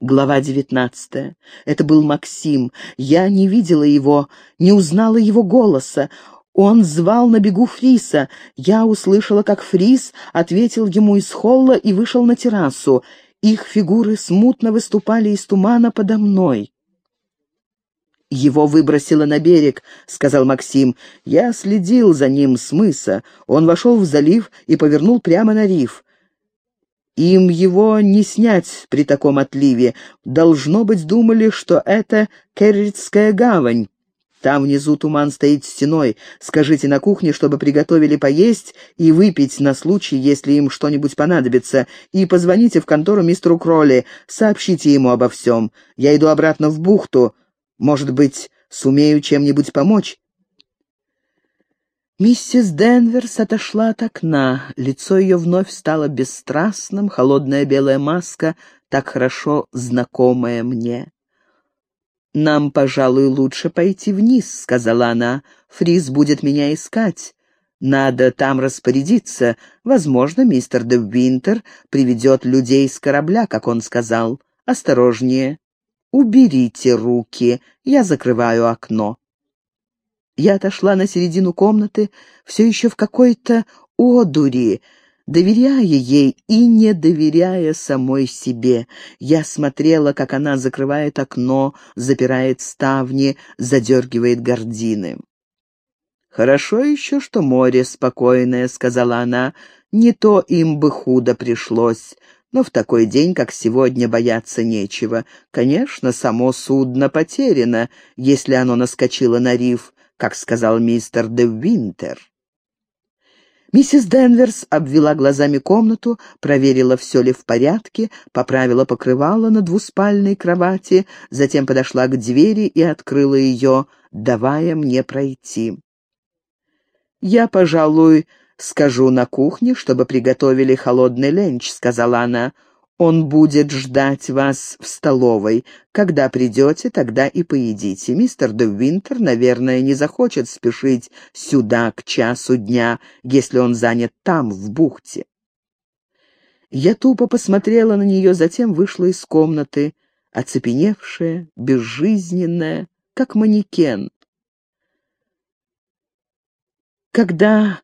Глава девятнадцатая. Это был Максим. Я не видела его, не узнала его голоса. Он звал на бегу Фриса. Я услышала, как Фрис ответил ему из холла и вышел на террасу. Их фигуры смутно выступали из тумана подо мной. «Его выбросило на берег», — сказал Максим. «Я следил за ним с мыса. Он вошел в залив и повернул прямо на риф. Им его не снять при таком отливе. Должно быть, думали, что это Керритская гавань. Там внизу туман стоит стеной. Скажите на кухне, чтобы приготовили поесть и выпить на случай, если им что-нибудь понадобится. И позвоните в контору мистеру Кролли, сообщите ему обо всем. Я иду обратно в бухту. Может быть, сумею чем-нибудь помочь?» Миссис Денверс отошла от окна. Лицо ее вновь стало бесстрастным, холодная белая маска, так хорошо знакомая мне. «Нам, пожалуй, лучше пойти вниз», — сказала она. «Фриз будет меня искать. Надо там распорядиться. Возможно, мистер де Винтер приведет людей с корабля, как он сказал. Осторожнее. Уберите руки. Я закрываю окно». Я отошла на середину комнаты, все еще в какой-то одури, доверяя ей и не доверяя самой себе. Я смотрела, как она закрывает окно, запирает ставни, задергивает гардины. «Хорошо еще, что море спокойное», — сказала она, — «не то им бы худо пришлось». Но в такой день, как сегодня, бояться нечего. Конечно, само судно потеряно, если оно наскочило на риф, как сказал мистер де Винтер. Миссис Денверс обвела глазами комнату, проверила, все ли в порядке, поправила покрывало на двуспальной кровати, затем подошла к двери и открыла ее, давая мне пройти. «Я, пожалуй, скажу на кухне, чтобы приготовили холодный ленч», — сказала она. Он будет ждать вас в столовой. Когда придете, тогда и поедите. Мистер де Винтер, наверное, не захочет спешить сюда к часу дня, если он занят там, в бухте. Я тупо посмотрела на нее, затем вышла из комнаты, оцепеневшая, безжизненная, как манекен. Когда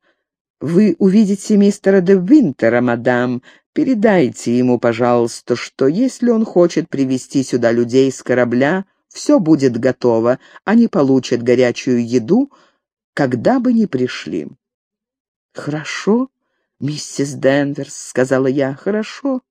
вы увидите мистера де Винтера, мадам, Передайте ему, пожалуйста, что если он хочет привести сюда людей с корабля, все будет готово, они получат горячую еду, когда бы ни пришли». «Хорошо, миссис Денверс», — сказала я, — «хорошо».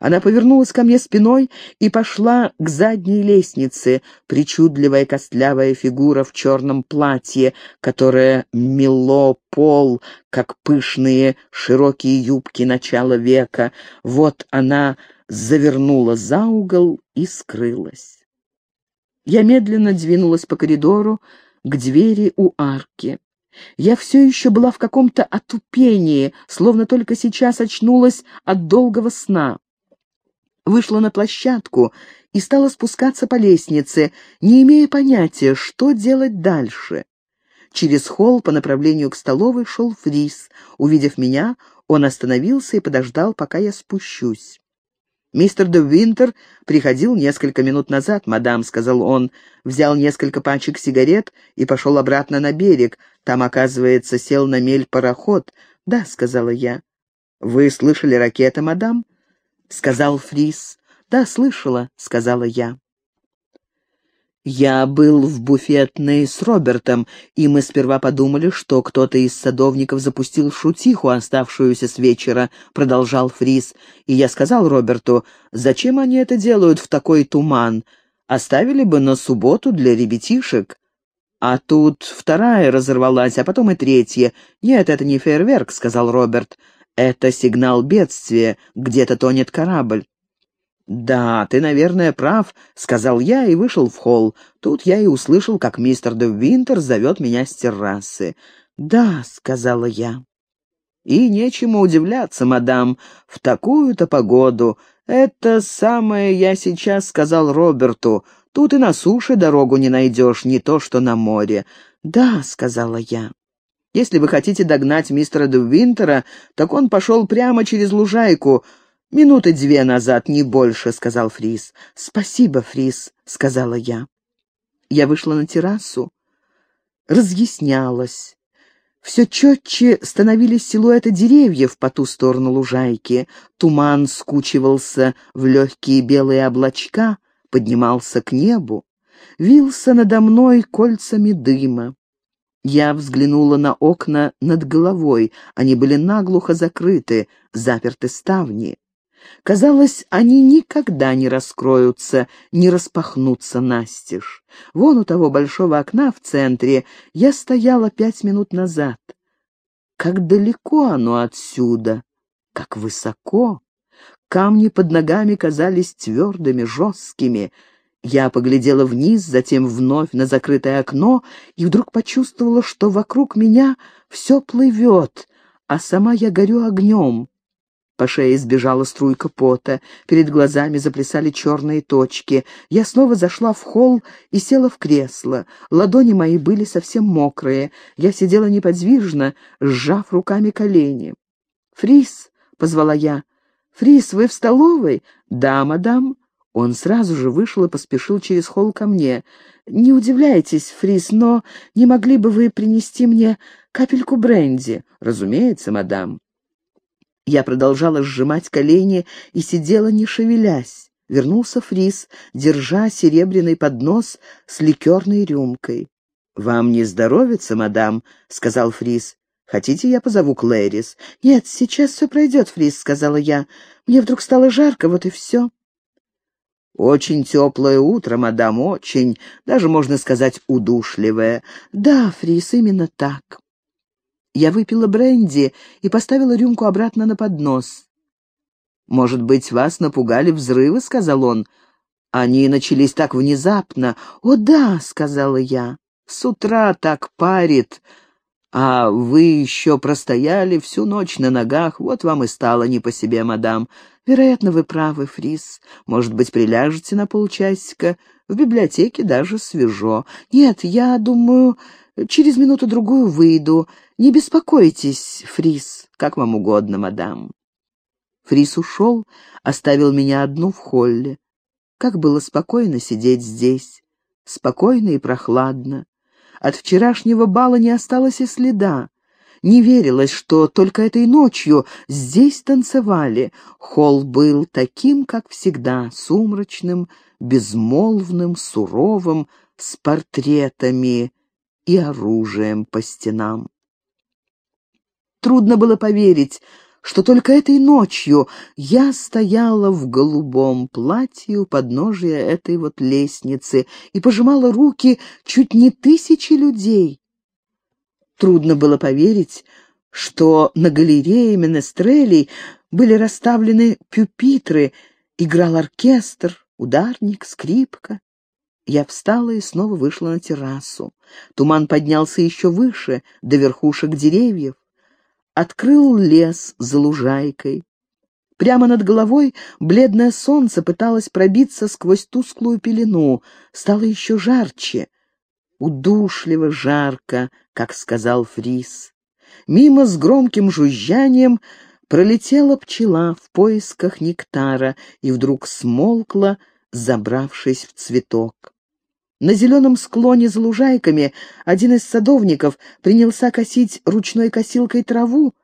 Она повернулась ко мне спиной и пошла к задней лестнице, причудливая костлявая фигура в черном платье, которое мело пол, как пышные широкие юбки начала века. Вот она завернула за угол и скрылась. Я медленно двинулась по коридору к двери у арки. Я все еще была в каком-то отупении, словно только сейчас очнулась от долгого сна вышла на площадку и стала спускаться по лестнице, не имея понятия, что делать дальше. Через холл по направлению к столовой шел Фрис. Увидев меня, он остановился и подождал, пока я спущусь. «Мистер де Винтер приходил несколько минут назад, мадам», — сказал он, взял несколько пачек сигарет и пошел обратно на берег. Там, оказывается, сел на мель пароход. «Да», — сказала я. «Вы слышали ракеты, мадам?» — сказал Фрис. «Да, слышала», — сказала я. Я был в буфетной с Робертом, и мы сперва подумали, что кто-то из садовников запустил шутиху, оставшуюся с вечера, продолжал Фрис. И я сказал Роберту, зачем они это делают в такой туман? Оставили бы на субботу для ребятишек. А тут вторая разорвалась, а потом и третья. «Нет, это не фейерверк», — сказал Роберт. Это сигнал бедствия, где-то тонет корабль. «Да, ты, наверное, прав», — сказал я и вышел в холл. Тут я и услышал, как мистер де Винтер зовет меня с террасы. «Да», — сказала я. «И нечему удивляться, мадам, в такую-то погоду. Это самое я сейчас сказал Роберту. Тут и на суше дорогу не найдешь, не то что на море». «Да», — сказала я. Если вы хотите догнать мистера де Винтера, так он пошел прямо через лужайку. «Минуты две назад, не больше», — сказал Фрис. «Спасибо, Фрис», — сказала я. Я вышла на террасу, разъяснялась. Все четче становились силуэты деревьев по ту сторону лужайки. Туман скучивался в легкие белые облачка, поднимался к небу. Вился надо мной кольцами дыма. Я взглянула на окна над головой. Они были наглухо закрыты, заперты ставни. Казалось, они никогда не раскроются, не распахнутся настежь. Вон у того большого окна в центре я стояла пять минут назад. Как далеко оно отсюда, как высоко. Камни под ногами казались твердыми, жесткими. Я поглядела вниз, затем вновь на закрытое окно, и вдруг почувствовала, что вокруг меня все плывет, а сама я горю огнем. По шее сбежала струйка пота, перед глазами заплясали черные точки. Я снова зашла в холл и села в кресло. Ладони мои были совсем мокрые. Я сидела неподвижно, сжав руками колени. «Фрис!» — позвала я. «Фрис, вы в столовой?» «Да, мадам». Он сразу же вышел и поспешил через холл ко мне. «Не удивляйтесь, Фрис, но не могли бы вы принести мне капельку бренди?» «Разумеется, мадам». Я продолжала сжимать колени и сидела, не шевелясь. Вернулся Фрис, держа серебряный поднос с ликерной рюмкой. «Вам не здоровится, мадам?» — сказал Фрис. «Хотите, я позову Клэрис?» «Нет, сейчас все пройдет, Фрис», — сказала я. «Мне вдруг стало жарко, вот и все». «Очень теплое утро, мадам, очень, даже, можно сказать, удушливое». «Да, Фрис, именно так». Я выпила бренди и поставила рюмку обратно на поднос. «Может быть, вас напугали взрывы?» — сказал он. «Они начались так внезапно». «О, да!» — сказала я. «С утра так парит, а вы еще простояли всю ночь на ногах, вот вам и стало не по себе, мадам. Вероятно, вы правы, Фрис. Может быть, приляжете на полчасика? В библиотеке даже свежо. Нет, я думаю, через минуту-другую выйду. Не беспокойтесь, Фрис, как вам угодно, мадам. Фрис ушел, оставил меня одну в холле. Как было спокойно сидеть здесь, спокойно и прохладно. От вчерашнего бала не осталось и следа. Не верилось, что только этой ночью здесь танцевали. Холл был таким, как всегда, сумрачным, безмолвным, суровым, с портретами и оружием по стенам. Трудно было поверить, что только этой ночью я стояла в голубом платье у подножия этой вот лестницы и пожимала руки чуть не тысячи людей. Трудно было поверить, что на галерее Менестрелей были расставлены пюпитры, играл оркестр, ударник, скрипка. Я встала и снова вышла на террасу. Туман поднялся еще выше, до верхушек деревьев открыл лес за лужайкой. Прямо над головой бледное солнце пыталось пробиться сквозь тусклую пелену. Стало еще жарче. Удушливо жарко, как сказал Фрис. Мимо с громким жужжанием пролетела пчела в поисках нектара и вдруг смолкла, забравшись в цветок. На зеленом склоне за лужайками один из садовников принялся косить ручной косилкой траву.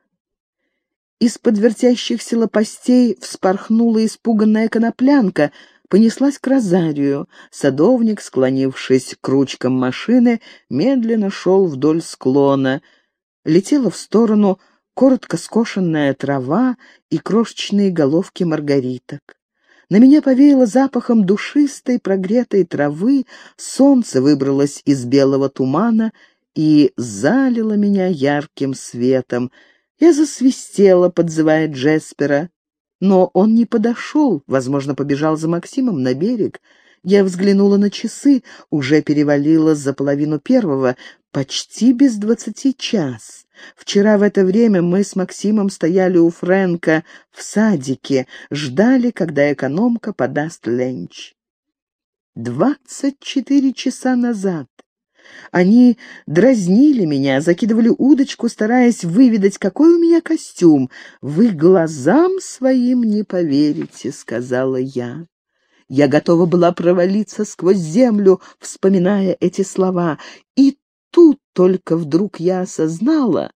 Из-под вертящихся лопастей вспорхнула испуганная коноплянка, понеслась к розарию. Садовник, склонившись к ручкам машины, медленно шел вдоль склона. Летела в сторону коротко скошенная трава и крошечные головки маргариток. На меня повеяло запахом душистой прогретой травы, солнце выбралось из белого тумана и залило меня ярким светом. Я засвистела, подзывая Джеспера, но он не подошел, возможно, побежал за Максимом на берег. Я взглянула на часы, уже перевалило за половину первого, почти без двадцати час. Вчера в это время мы с Максимом стояли у Фрэнка в садике, ждали, когда экономка подаст ленч. Двадцать четыре часа назад, Они дразнили меня, закидывали удочку, стараясь выведать, какой у меня костюм. «Вы глазам своим не поверите», — сказала я. Я готова была провалиться сквозь землю, вспоминая эти слова. И тут только вдруг я осознала,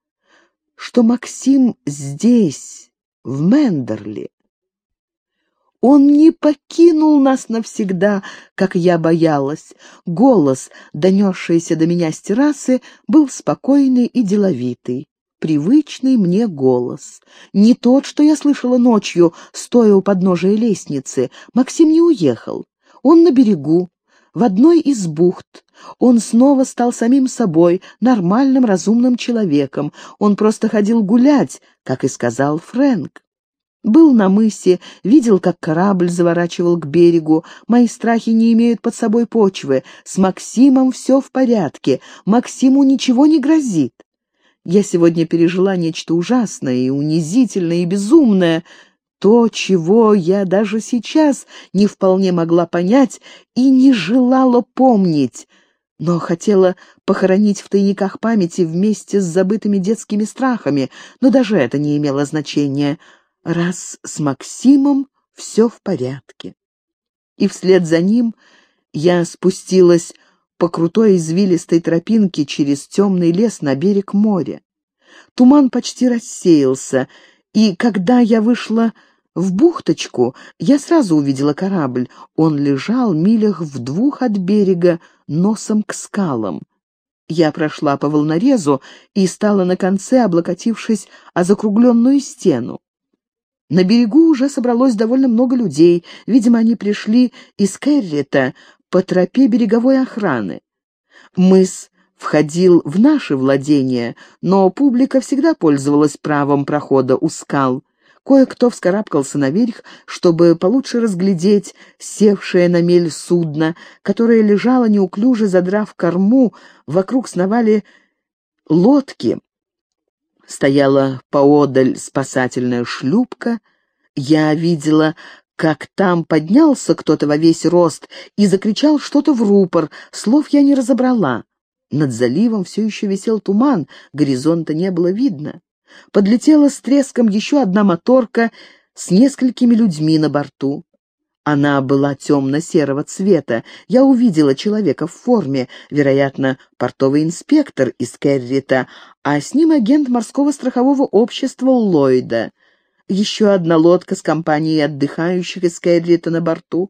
что Максим здесь, в Мендерли. Он не покинул нас навсегда, как я боялась. Голос, донесшийся до меня с террасы, был спокойный и деловитый. Привычный мне голос. Не тот, что я слышала ночью, стоя у подножия лестницы. Максим не уехал. Он на берегу, в одной из бухт. Он снова стал самим собой, нормальным, разумным человеком. Он просто ходил гулять, как и сказал Фрэнк. Был на мысе, видел, как корабль заворачивал к берегу. Мои страхи не имеют под собой почвы. С Максимом все в порядке. Максиму ничего не грозит. Я сегодня пережила нечто ужасное и унизительное и безумное, то, чего я даже сейчас не вполне могла понять и не желала помнить, но хотела похоронить в тайниках памяти вместе с забытыми детскими страхами, но даже это не имело значения — раз с Максимом все в порядке. И вслед за ним я спустилась по крутой извилистой тропинке через темный лес на берег моря. Туман почти рассеялся, и когда я вышла в бухточку, я сразу увидела корабль. Он лежал милях в двух от берега, носом к скалам. Я прошла по волнорезу и стала на конце, облокотившись о закругленную стену. На берегу уже собралось довольно много людей. Видимо, они пришли из Керрита по тропе береговой охраны. Мыс входил в наши владения, но публика всегда пользовалась правом прохода у скал. Кое-кто вскарабкался наверх, чтобы получше разглядеть севшее на мель судно, которое лежало неуклюже, задрав корму, вокруг сновали лодки, Стояла поодаль спасательная шлюпка. Я видела, как там поднялся кто-то во весь рост и закричал что-то в рупор. Слов я не разобрала. Над заливом все еще висел туман, горизонта не было видно. Подлетела с треском еще одна моторка с несколькими людьми на борту. Она была темно-серого цвета. Я увидела человека в форме, вероятно, портовый инспектор из Керрита, а с ним агент морского страхового общества Ллойда. Еще одна лодка с компанией отдыхающих из Керрита на борту.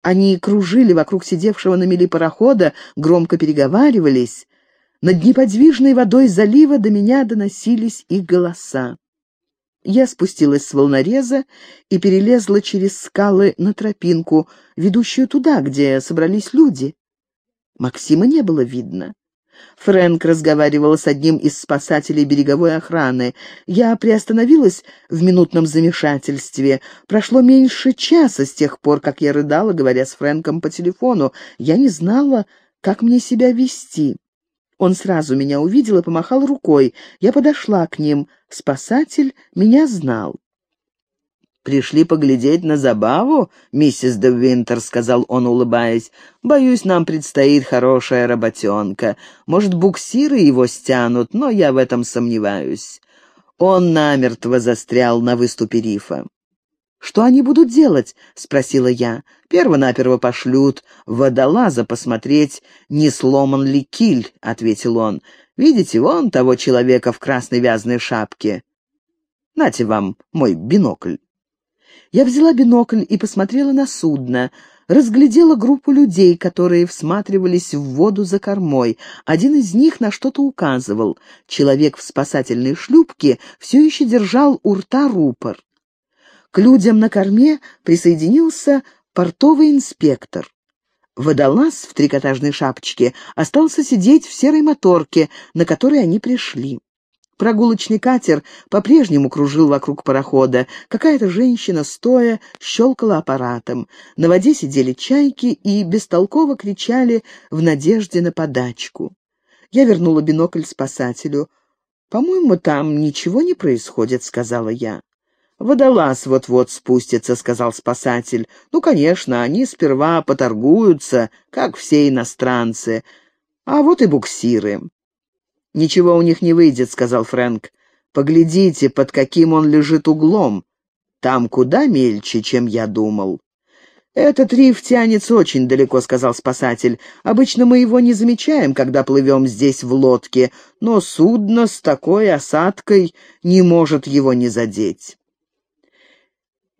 Они кружили вокруг сидевшего на мели парохода, громко переговаривались. Над неподвижной водой залива до меня доносились их голоса. Я спустилась с волнореза и перелезла через скалы на тропинку, ведущую туда, где собрались люди. Максима не было видно. Фрэнк разговаривал с одним из спасателей береговой охраны. Я приостановилась в минутном замешательстве. Прошло меньше часа с тех пор, как я рыдала, говоря с Фрэнком по телефону. Я не знала, как мне себя вести. Он сразу меня увидел и помахал рукой. Я подошла к ним. Спасатель меня знал. «Пришли поглядеть на забаву, миссис де Винтер», — сказал он, улыбаясь. «Боюсь, нам предстоит хорошая работенка. Может, буксиры его стянут, но я в этом сомневаюсь». Он намертво застрял на выступе рифа. «Что они будут делать?» — спросила я. «Первонаперво пошлют водолаза посмотреть, не сломан ли киль», — ответил он. «Видите, вон того человека в красной вязаной шапке. Нате вам мой бинокль». Я взяла бинокль и посмотрела на судно. Разглядела группу людей, которые всматривались в воду за кормой. Один из них на что-то указывал. Человек в спасательной шлюпке все еще держал у рта рупор. К людям на корме присоединился портовый инспектор. Водолаз в трикотажной шапочке остался сидеть в серой моторке, на которой они пришли. Прогулочный катер по-прежнему кружил вокруг парохода. Какая-то женщина, стоя, щелкала аппаратом. На воде сидели чайки и бестолково кричали в надежде на подачку. Я вернула бинокль спасателю. «По-моему, там ничего не происходит», — сказала я. «Водолаз вот-вот спустится», — сказал спасатель. «Ну, конечно, они сперва поторгуются, как все иностранцы. А вот и буксиры. «Ничего у них не выйдет», — сказал Фрэнк. «Поглядите, под каким он лежит углом. Там куда мельче, чем я думал». «Этот риф тянется очень далеко», — сказал спасатель. «Обычно мы его не замечаем, когда плывем здесь в лодке, но судно с такой осадкой не может его не задеть».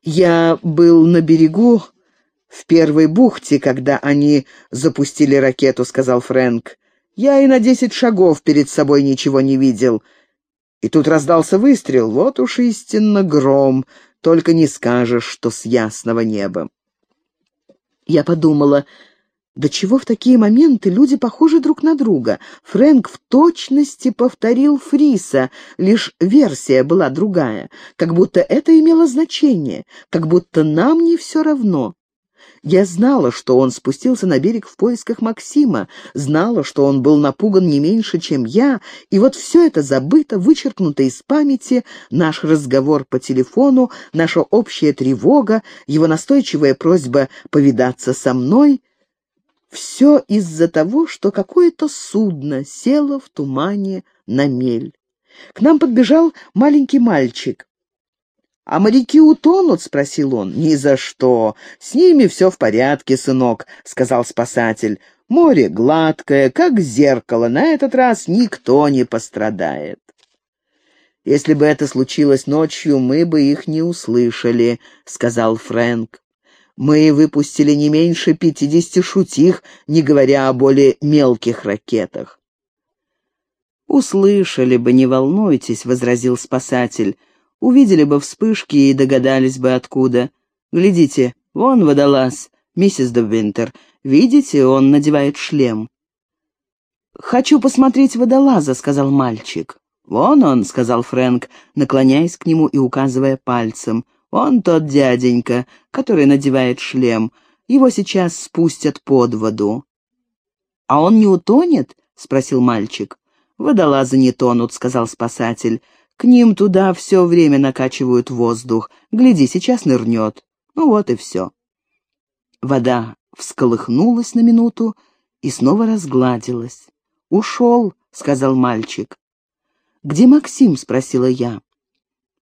«Я был на берегу в первой бухте, когда они запустили ракету», — сказал Фрэнк. «Я и на десять шагов перед собой ничего не видел». И тут раздался выстрел, вот уж истинно гром, только не скажешь, что с ясного неба. Я подумала, до чего в такие моменты люди похожи друг на друга. Фрэнк в точности повторил Фриса, лишь версия была другая, как будто это имело значение, как будто нам не все равно. Я знала, что он спустился на берег в поисках Максима, знала, что он был напуган не меньше, чем я, и вот все это забыто, вычеркнуто из памяти, наш разговор по телефону, наша общая тревога, его настойчивая просьба повидаться со мной — все из-за того, что какое-то судно село в тумане на мель. К нам подбежал маленький мальчик. «А моряки утонут?» — спросил он. «Ни за что. С ними все в порядке, сынок», — сказал спасатель. «Море гладкое, как зеркало. На этот раз никто не пострадает». «Если бы это случилось ночью, мы бы их не услышали», — сказал Фрэнк. «Мы выпустили не меньше пятидесяти шутих, не говоря о более мелких ракетах». «Услышали бы, не волнуйтесь», — возразил спасатель увидели бы вспышки и догадались бы откуда. Глядите, вон водолаз, миссис Девинтер. Видите, он надевает шлем. «Хочу посмотреть водолаза», — сказал мальчик. «Вон он», — сказал Фрэнк, наклоняясь к нему и указывая пальцем. «Вон тот дяденька, который надевает шлем. Его сейчас спустят под воду». «А он не утонет?» — спросил мальчик. «Водолазы не тонут», — сказал спасатель. К ним туда все время накачивают воздух. Гляди, сейчас нырнет. Ну вот и все. Вода всколыхнулась на минуту и снова разгладилась. «Ушел», — сказал мальчик. «Где Максим?» — спросила я.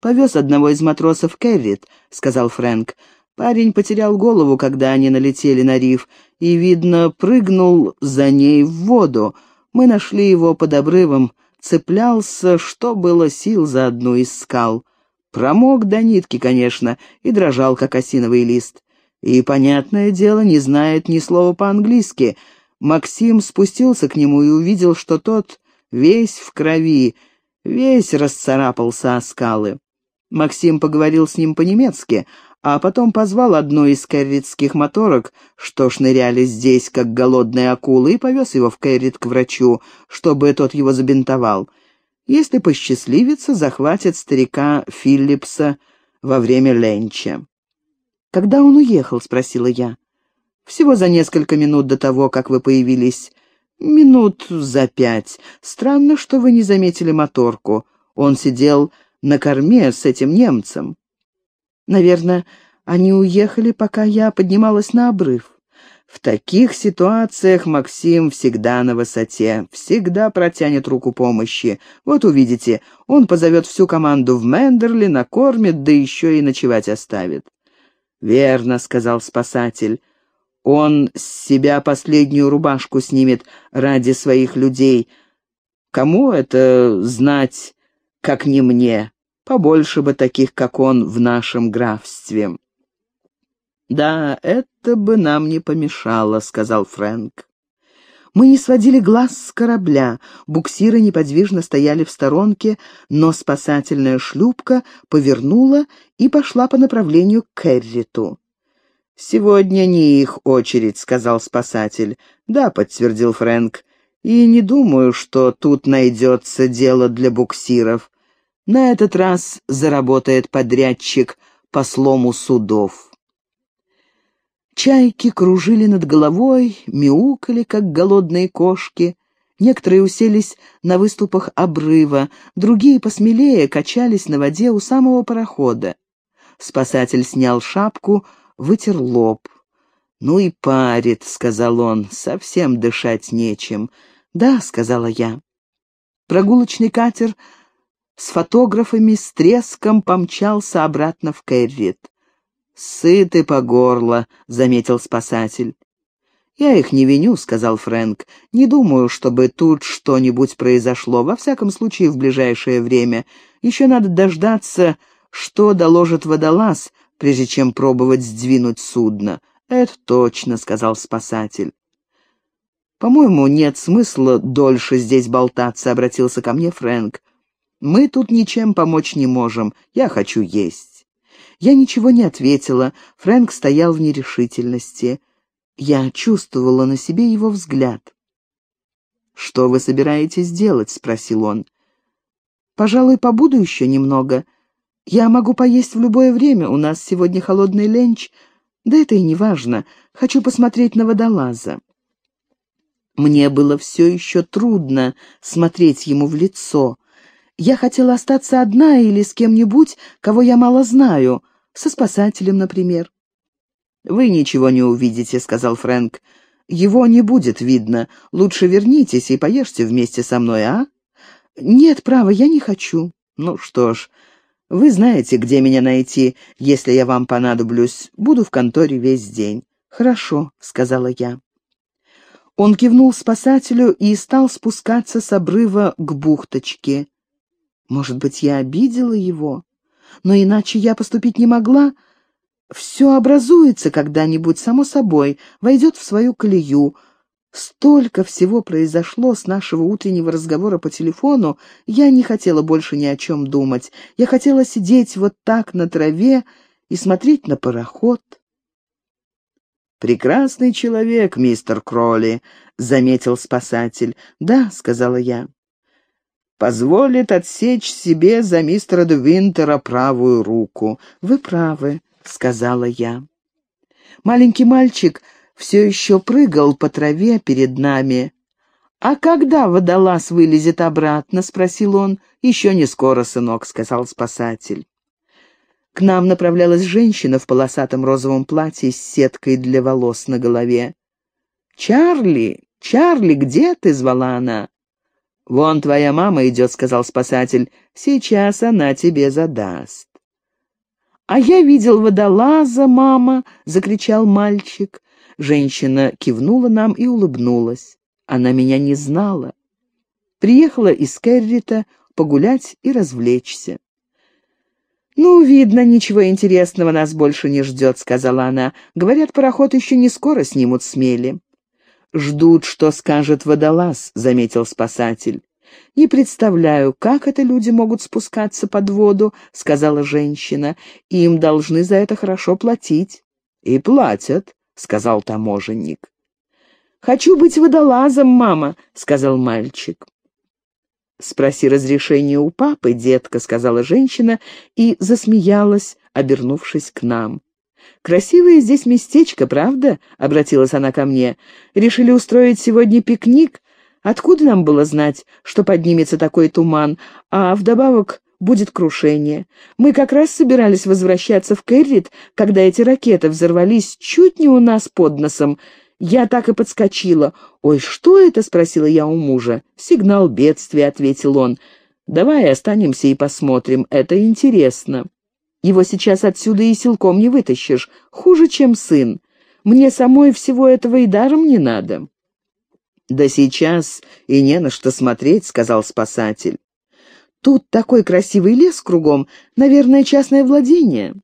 «Повез одного из матросов Керрит», — сказал Фрэнк. Парень потерял голову, когда они налетели на риф, и, видно, прыгнул за ней в воду. Мы нашли его под обрывом, цеплялся, что было сил за одну из скал. Промок до нитки, конечно, и дрожал, как осиновый лист. И, понятное дело, не знает ни слова по-английски. Максим спустился к нему и увидел, что тот весь в крови, весь расцарапался о скалы. Максим поговорил с ним по-немецки, а потом позвал одну из кэрритских моторок, что шныряли здесь, как голодные акулы, и повез его в Кэррит к врачу, чтобы тот его забинтовал. Если посчастливится, захватит старика Филлипса во время ленча. «Когда он уехал?» — спросила я. «Всего за несколько минут до того, как вы появились. Минут за пять. Странно, что вы не заметили моторку. Он сидел на корме с этим немцем». Наверное, они уехали, пока я поднималась на обрыв. В таких ситуациях Максим всегда на высоте, всегда протянет руку помощи. Вот увидите, он позовет всю команду в Мендерли, накормит, да еще и ночевать оставит. «Верно», — сказал спасатель. «Он с себя последнюю рубашку снимет ради своих людей. Кому это знать, как не мне?» Побольше бы таких, как он, в нашем графстве». «Да, это бы нам не помешало», — сказал Фрэнк. Мы не сводили глаз с корабля, буксиры неподвижно стояли в сторонке, но спасательная шлюпка повернула и пошла по направлению к Керриту. «Сегодня не их очередь», — сказал спасатель. «Да», — подтвердил Фрэнк, — «и не думаю, что тут найдется дело для буксиров. На этот раз заработает подрядчик по слому судов. Чайки кружили над головой, мяукали, как голодные кошки. Некоторые уселись на выступах обрыва, другие посмелее качались на воде у самого парохода. Спасатель снял шапку, вытер лоб. «Ну и парит», — сказал он, — «совсем дышать нечем. «Да», — сказала я. Прогулочный катер с фотографами с треском помчался обратно в Кэррит. «Сыты по горло», — заметил спасатель. «Я их не виню», — сказал Фрэнк. «Не думаю, чтобы тут что-нибудь произошло, во всяком случае в ближайшее время. Еще надо дождаться, что доложит водолаз, прежде чем пробовать сдвинуть судно». «Это точно», — сказал спасатель. «По-моему, нет смысла дольше здесь болтаться», — обратился ко мне Фрэнк. «Мы тут ничем помочь не можем. Я хочу есть». Я ничего не ответила. Фрэнк стоял в нерешительности. Я чувствовала на себе его взгляд. «Что вы собираетесь делать?» — спросил он. «Пожалуй, побуду еще немного. Я могу поесть в любое время, у нас сегодня холодный ленч. Да это и не важно. Хочу посмотреть на водолаза». Мне было все еще трудно смотреть ему в лицо. Я хотела остаться одна или с кем-нибудь, кого я мало знаю, со спасателем, например. «Вы ничего не увидите», — сказал Фрэнк. «Его не будет видно. Лучше вернитесь и поешьте вместе со мной, а?» «Нет, право, я не хочу». «Ну что ж, вы знаете, где меня найти, если я вам понадоблюсь. Буду в конторе весь день». «Хорошо», — сказала я. Он кивнул спасателю и стал спускаться с обрыва к бухточке. Может быть, я обидела его? Но иначе я поступить не могла, — все образуется когда-нибудь, само собой, войдет в свою колею. Столько всего произошло с нашего утреннего разговора по телефону, я не хотела больше ни о чем думать. Я хотела сидеть вот так на траве и смотреть на пароход. «Прекрасный человек, мистер Кроли», — заметил спасатель. «Да», — сказала я. «Позволит отсечь себе за мистера Двинтера правую руку. Вы правы сказала я. Маленький мальчик все еще прыгал по траве перед нами. «А когда водолаз вылезет обратно?» — спросил он. «Еще не скоро, сынок», — сказал спасатель. К нам направлялась женщина в полосатом розовом платье с сеткой для волос на голове. «Чарли! Чарли, где ты?» — звала она. «Вон твоя мама идет», — сказал спасатель. «Сейчас она тебе задаст». «А я видел водолаза, мама!» — закричал мальчик. Женщина кивнула нам и улыбнулась. Она меня не знала. Приехала из Керрита погулять и развлечься. «Ну, видно, ничего интересного нас больше не ждет», — сказала она. «Говорят, пароход еще не скоро снимут с мели». «Ждут, что скажет водолаз», — заметил спасатель. «Не представляю, как это люди могут спускаться под воду», — сказала женщина. «Им должны за это хорошо платить». «И платят», — сказал таможенник. «Хочу быть водолазом, мама», — сказал мальчик. «Спроси разрешение у папы, детка», — сказала женщина и засмеялась, обернувшись к нам. «Красивое здесь местечко, правда?» — обратилась она ко мне. «Решили устроить сегодня пикник, Откуда нам было знать, что поднимется такой туман, а вдобавок будет крушение? Мы как раз собирались возвращаться в Керрит, когда эти ракеты взорвались чуть не у нас под носом. Я так и подскочила. «Ой, что это?» — спросила я у мужа. «Сигнал бедствия», — ответил он. «Давай останемся и посмотрим, это интересно. Его сейчас отсюда и силком не вытащишь, хуже, чем сын. Мне самой всего этого и даром не надо». «Да сейчас и не на что смотреть», — сказал спасатель. «Тут такой красивый лес кругом, наверное, частное владение».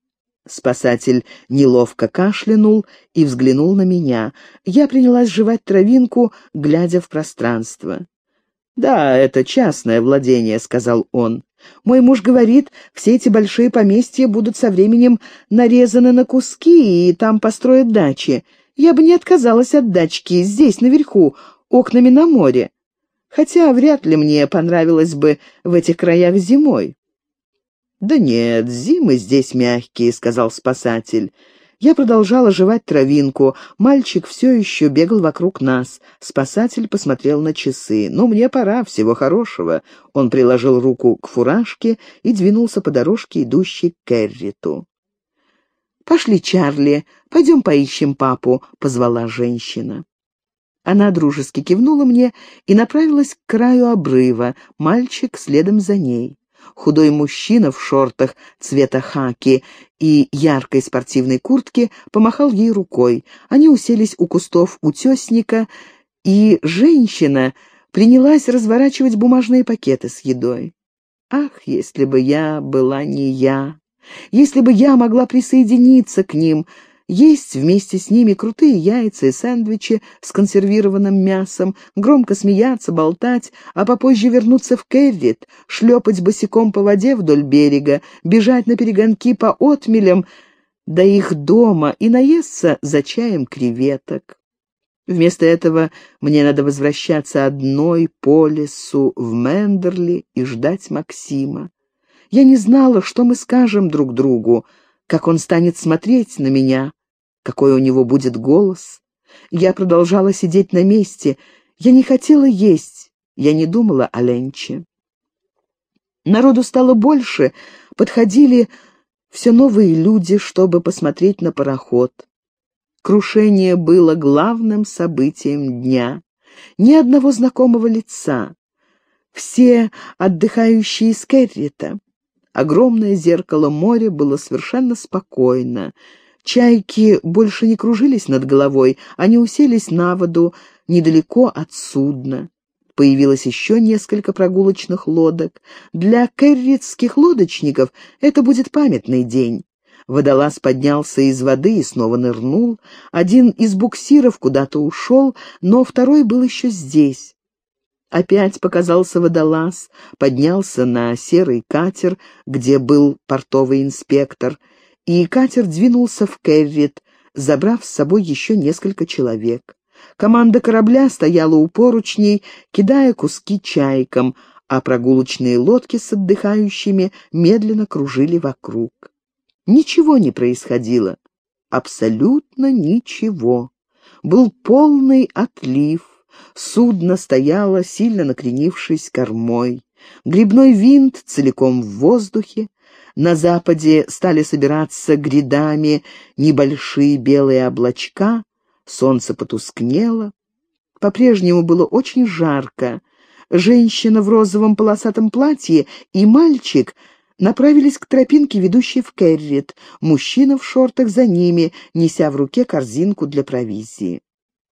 Спасатель неловко кашлянул и взглянул на меня. Я принялась жевать травинку, глядя в пространство. «Да, это частное владение», — сказал он. «Мой муж говорит, все эти большие поместья будут со временем нарезаны на куски, и там построят дачи. Я бы не отказалась от дачки здесь, наверху, окнами на море, хотя вряд ли мне понравилось бы в этих краях зимой. «Да нет, зимы здесь мягкие», — сказал спасатель. Я продолжала жевать травинку. Мальчик все еще бегал вокруг нас. Спасатель посмотрел на часы. «Ну, мне пора, всего хорошего». Он приложил руку к фуражке и двинулся по дорожке, идущей к Керриту. «Пошли, Чарли, пойдем поищем папу», — позвала женщина. Она дружески кивнула мне и направилась к краю обрыва, мальчик следом за ней. Худой мужчина в шортах цвета хаки и яркой спортивной куртке помахал ей рукой. Они уселись у кустов утесника, и женщина принялась разворачивать бумажные пакеты с едой. Ах, если бы я была не я! Если бы я могла присоединиться к ним, есть вместе с ними крутые яйца и сэндвичи с консервированным мясом, громко смеяться, болтать, а попозже вернуться в Керрит, шлепать босиком по воде вдоль берега, бежать на перегонки по отмелям до их дома и наесться за чаем креветок. Вместо этого мне надо возвращаться одной по лесу в Мендерли и ждать Максима. Я не знала, что мы скажем друг другу, как он станет смотреть на меня, какой у него будет голос. Я продолжала сидеть на месте. Я не хотела есть, я не думала о Ленче. Народу стало больше, подходили все новые люди, чтобы посмотреть на пароход. Крушение было главным событием дня. Ни одного знакомого лица. Все отдыхающие из Керрита. Огромное зеркало моря было совершенно спокойно. Чайки больше не кружились над головой, они уселись на воду недалеко от судна. Появилось еще несколько прогулочных лодок. Для керритских лодочников это будет памятный день. Водолаз поднялся из воды и снова нырнул. Один из буксиров куда-то ушел, но второй был еще здесь. Опять показался водолаз, поднялся на серый катер, где был портовый инспектор, и катер двинулся в Керрит, забрав с собой еще несколько человек. Команда корабля стояла у поручней, кидая куски чайкам, а прогулочные лодки с отдыхающими медленно кружили вокруг. Ничего не происходило. Абсолютно ничего. Был полный отлив, Судно стояло, сильно накренившись кормой. Грибной винт целиком в воздухе. На западе стали собираться грядами небольшие белые облачка. Солнце потускнело. По-прежнему было очень жарко. Женщина в розовом полосатом платье и мальчик направились к тропинке, ведущей в Керрит. Мужчина в шортах за ними, неся в руке корзинку для провизии.